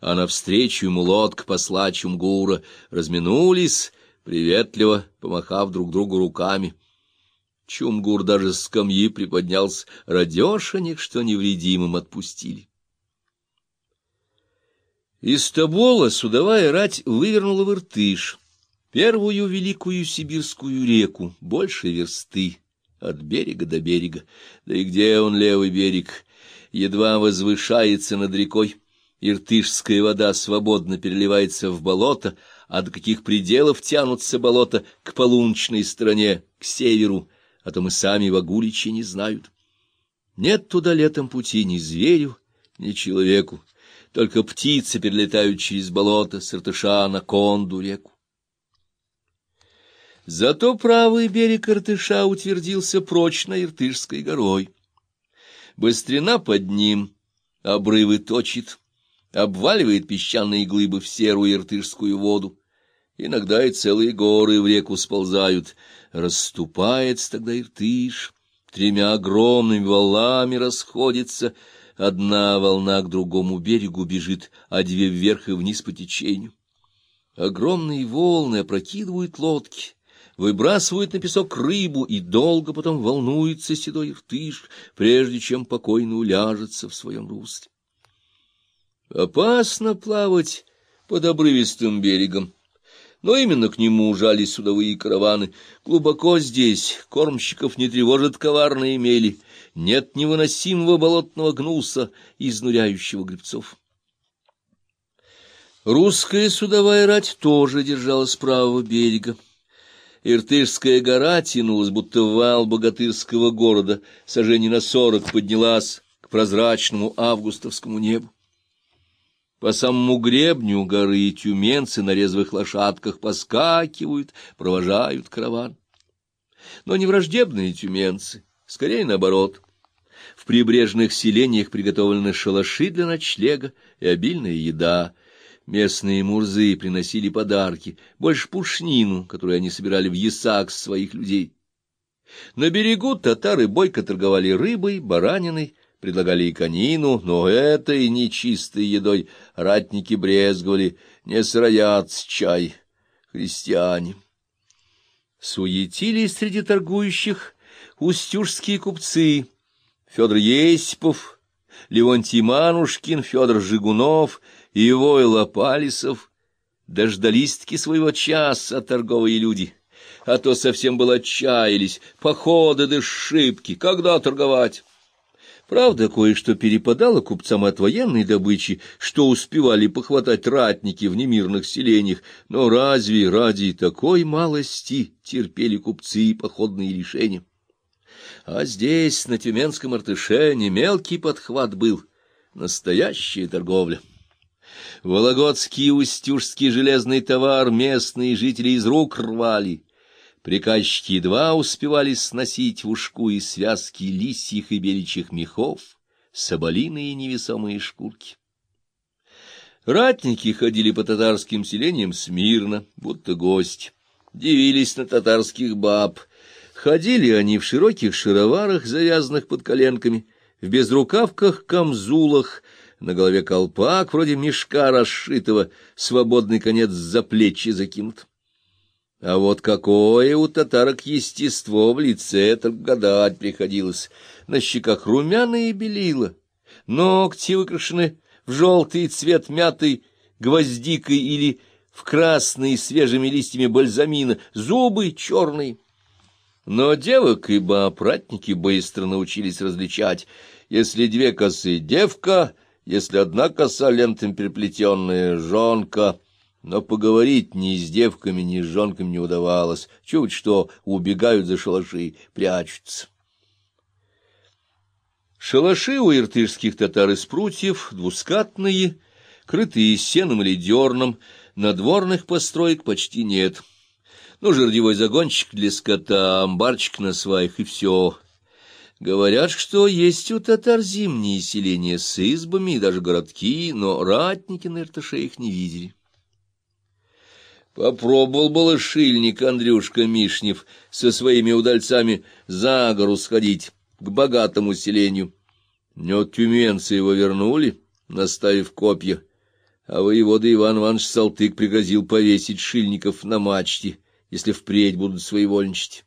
а навстречу ему лодка посла Чумгура, разминулись, приветливо помахав друг другу руками. Чумгур даже с скамьи приподнялся, радешенек, что невредимым отпустили. Из Тобола судовая рать вывернула в Иртыш, первую великую сибирскую реку, больше версты, от берега до берега. Да и где он, левый берег? Едва возвышается над рекой. Иртышская вода свободно переливается в болото, а до каких пределов тянутся болота к полуночной стороне, к северу, а то мы сами в Агуличе не знают. Нет туда летом пути ни зверю, ни человеку, только птицы перелетают через болото с Иртыша на Конду реку. Зато правый берег Иртыша утвердился прочно Иртышской горой. Быстрена под ним обрывы точит, обваливает песчаные глыбы в серую иртышскую воду. Иногда и целые горы в реку сползают. Расступается тогда Иртыш, тремя огромными валами расходится. Одна волна к другому берегу бежит, а две вверх и вниз по течению. Огромные волны опрокидывают лодки, выбрасывают на песок рыбу и долго потом волнуется седой Иртыш, прежде чем покойно уляжется в своем русле. Опасно плавать под обрывистым берегом, но именно к нему жались судовые караваны. Глубоко здесь кормщиков не тревожат коварные мели, нет невыносимого болотного гнуса, изнуряющего гребцов. Русская судовая рать тоже держалась правого берега. Иртышская гора тянулась, будто вал богатырского города, сожжений на сорок поднялась к прозрачному августовскому небу. По самому гребню горы тюменцы на резвых лошадках поскакивают, провожают караван. Но не враждебные тюменцы, скорее наоборот. В прибрежных селениях приготовлены шалаши для ночлега и обильная еда. Местные мурзы приносили подарки, больше пушнину, которую они собирали в ясак своих людей. На берегу татары бойко торговали рыбой, бараниной, предлагали и конину, но этой нечистой едой ратники брезговали, не сыроят чай, христиане. Суетились среди торгующих устюжские купцы Федор Есипов, Леонтий Манушкин, Федор Жигунов и Войл Апалисов. Дождались-таки своего часа торговые люди, а то совсем было отчаялись, походы да шибки, когда торговать. Правда, кое-что перепадало купцам от военной добычи, что успевали похватать ратники в немирных селениях, но разве ради такой малости терпели купцы и походные решения? А здесь, на Тюменском Артыше, не мелкий подхват был, настоящая торговля. Вологодский и Устюжский железный товар местные жители из рук рвали — Приказчики едва успевали сносить в ушку и связки лисьих и беличьих мехов, соболиные невесомые шкурки. Ратники ходили по татарским селениям смирно, будто гость, дивились на татарских баб. Ходили они в широких шароварах, завязанных под коленками, в безрукавках, камзулах, на голове колпак, вроде мешка расшитого, свободный конец за плечи закинут. А вот какое у татарок естество в лице, это гадать приходилось. На щеках румяные белила, ногти выкрашены в желтый цвет мятой гвоздикой или в красные свежими листьями бальзамина, зубы черные. Но девок и баопратники быстро научились различать. Если две косы — девка, если одна коса лентами переплетенная — жонка — но поговорить ни с девками, ни с жонками не удавалось. Чуть что убегают за шалаши, прячутся. Шалаши у иртышских татар из прутьев, двускатные, крытые сеном или дерном, надворных построек почти нет. Ну, жердевой загончик для скота, амбарчик на сваях и все. Говорят, что есть у татар зимние селения с избами и даже городки, но ратники на Иртыше их не видели. Попробовал было шильник Андрюшка Мишнев со своими удальцами за гору сходить, к богатому селению. Но тюменцы его вернули, наставив копья. а воевода Иван Иванович Салтык пригрозил повесить шильников на мачте, если впредь будут своевольничать.